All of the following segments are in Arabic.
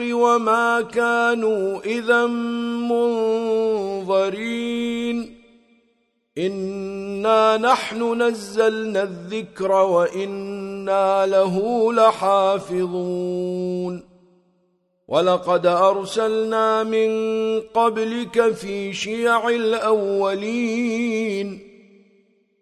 الحق وما كانوا إذا منظرين. إنا نحن نزلنا الذكر وإنا له لحافظون. وَلَقَدْ أَرْسَلْنَا مِنْ قَبْلِكَ فِي شِيَعِ الْأَوَّلِينَ.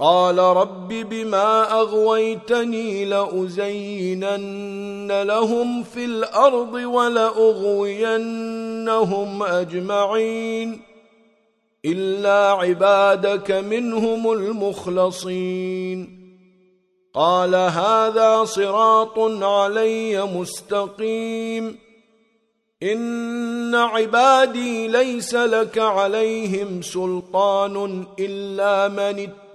قال رب بما أغويتني لأزينن لهم في الأرض ولأغوينهم أجمعين إلا عبادك منهم المخلصين قال هذا صراط علي مستقيم إن عبادي ليس لك عليهم سلطان إلا من اتبعوا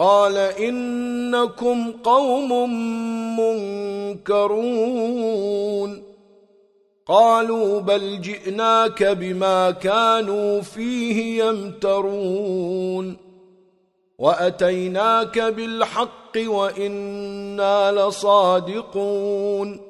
قال إنكم قوم منكرون. قالوا بل جئناك بما كانوا فيه يمترون. وأتيناك بالحق وإنا لصادقون.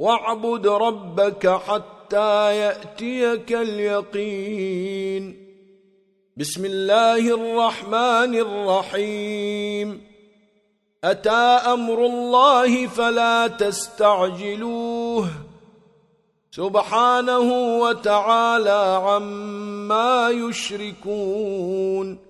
واعبد ربك حتى يأتيك اليقين. بسم الله الرحمن الرحيم. أتى أمر الله فلا تستعجلوه. سبحانه وتعالى عما يشركون.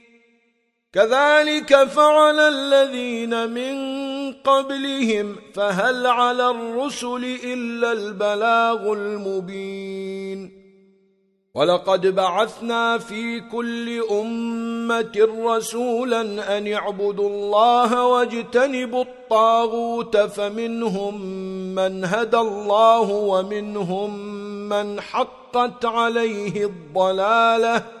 كذلك فعل الذين من قبلهم فهل على الرسل إلا البلاغ المبين؟ ولقد بعثنا في كل أمة رسولا أن يعبدوا الله واجتنبوا الطاغوت فمنهم من هدى الله ومنهم من حقت عليه الضلالة.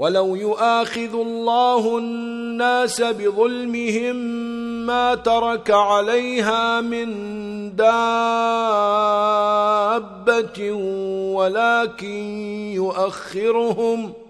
ولو يؤاخذ الله الناس بظلمهم ما ترك عليها من دابة ولكن يؤخرهم ۖ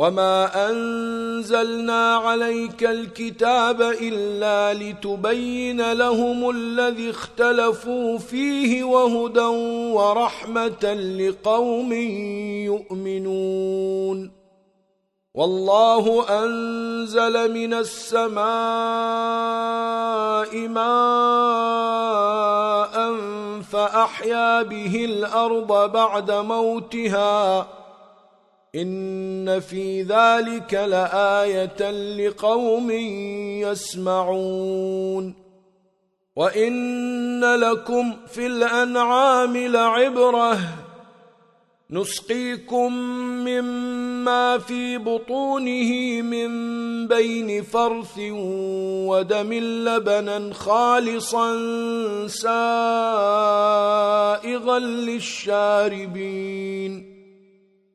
وما أنزلنا عليك الكتاب إلا لتبين لهم الذي اختلفوا فيه وهدى ورحمة لقوم يؤمنون والله أنزل من السماء ماء فأحيا به الأرض بعد موتها وَأَحْيَا ان في ذلك لآية لقوم يسمعون وان لكم في الانعام لعبره نسقيكم مما في بطونه من بين فرث ودم لبنا خالصا سائغا للشاربين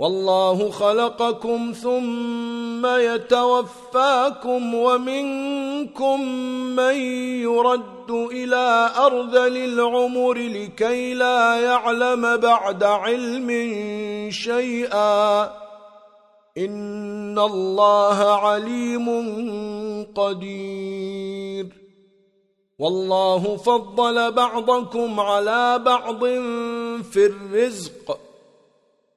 والله خلقكم ثم يتوفاكم ومنكم من يرد إلى أرض للعمر لكي لا يعلم بعد علم شيئا إن الله عليم قدير والله فضل بعضكم على بعض في الرزق.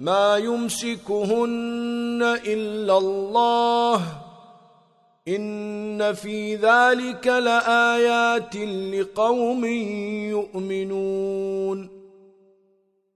ما يمسكهن إلا الله إن في ذلك لآيات لقوم يؤمنون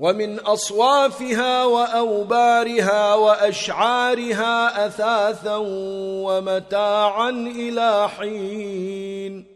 ومن أصوافها وأوبارها وأشعارها أثاثا ومتاعا إلى حين.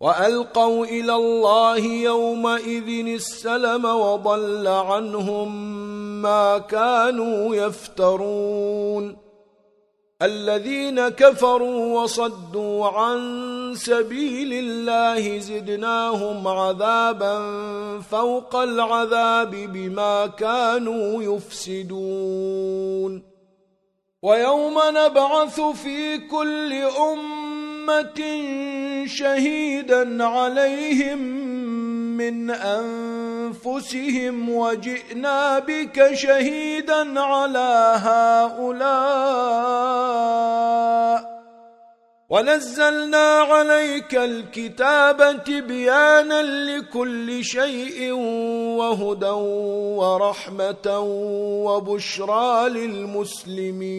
وألقوا إلى الله يومئذ السلم وضل عنهم ما كانوا يفترون الذين كفروا وصدوا عن سبيل الله زدناهم عذابا فوق العذاب بما كانوا يفسدون ويوم نبعث في كل أمة أمة شهيدا عليهم من أنفسهم وجئنا بك شهيدا على هؤلاء ونزلنا عليك الكتاب تبيانا لكل شيء وهدى ورحمة وبشرى للمسلمين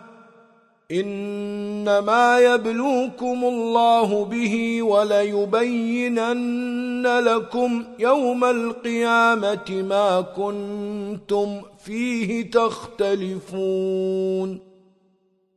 إنما يبلوكم الله به وليبينن لكم يوم القيامة ما كنتم فيه تختلفون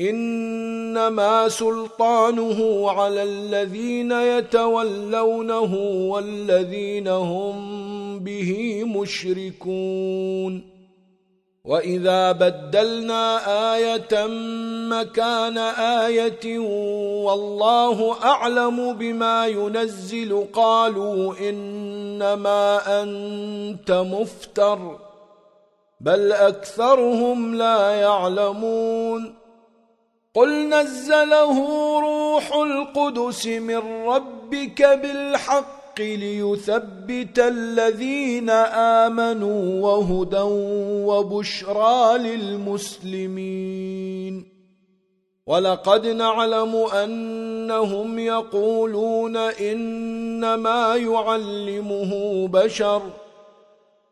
إنما سلطانه على الذين يتولونه والذين هم به مشركون. واذا بدلنا إيه مكان إيه والله اعلم بما ينزل قالوا انما انت مفتر بل اكثرهم لا يعلمون. قل نزله روح القدس من ربك بالحق ليثبت الذين آمنوا وهدى وبشرى للمسلمين. وَلَقَدْ نَعْلَمُ أَنَّهُمْ يَقُولُونَ إِنَّمَا يُعَلِّمُهُ بَشَرٌ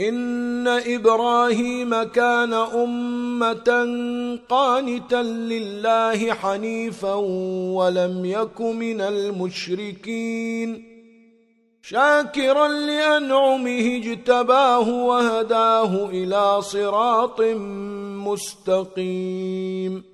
ان إِبْرَاهِيمَ كان أُمَّةً قانتا لِلَّهِ حَنِيفًا ولم يَكُ من الْمُشْرِكِينَ شَاكِرًا لانعمه اجْتَبَاهُ وَهَدَاهُ إلى صراط مُسْتَقِيمٍ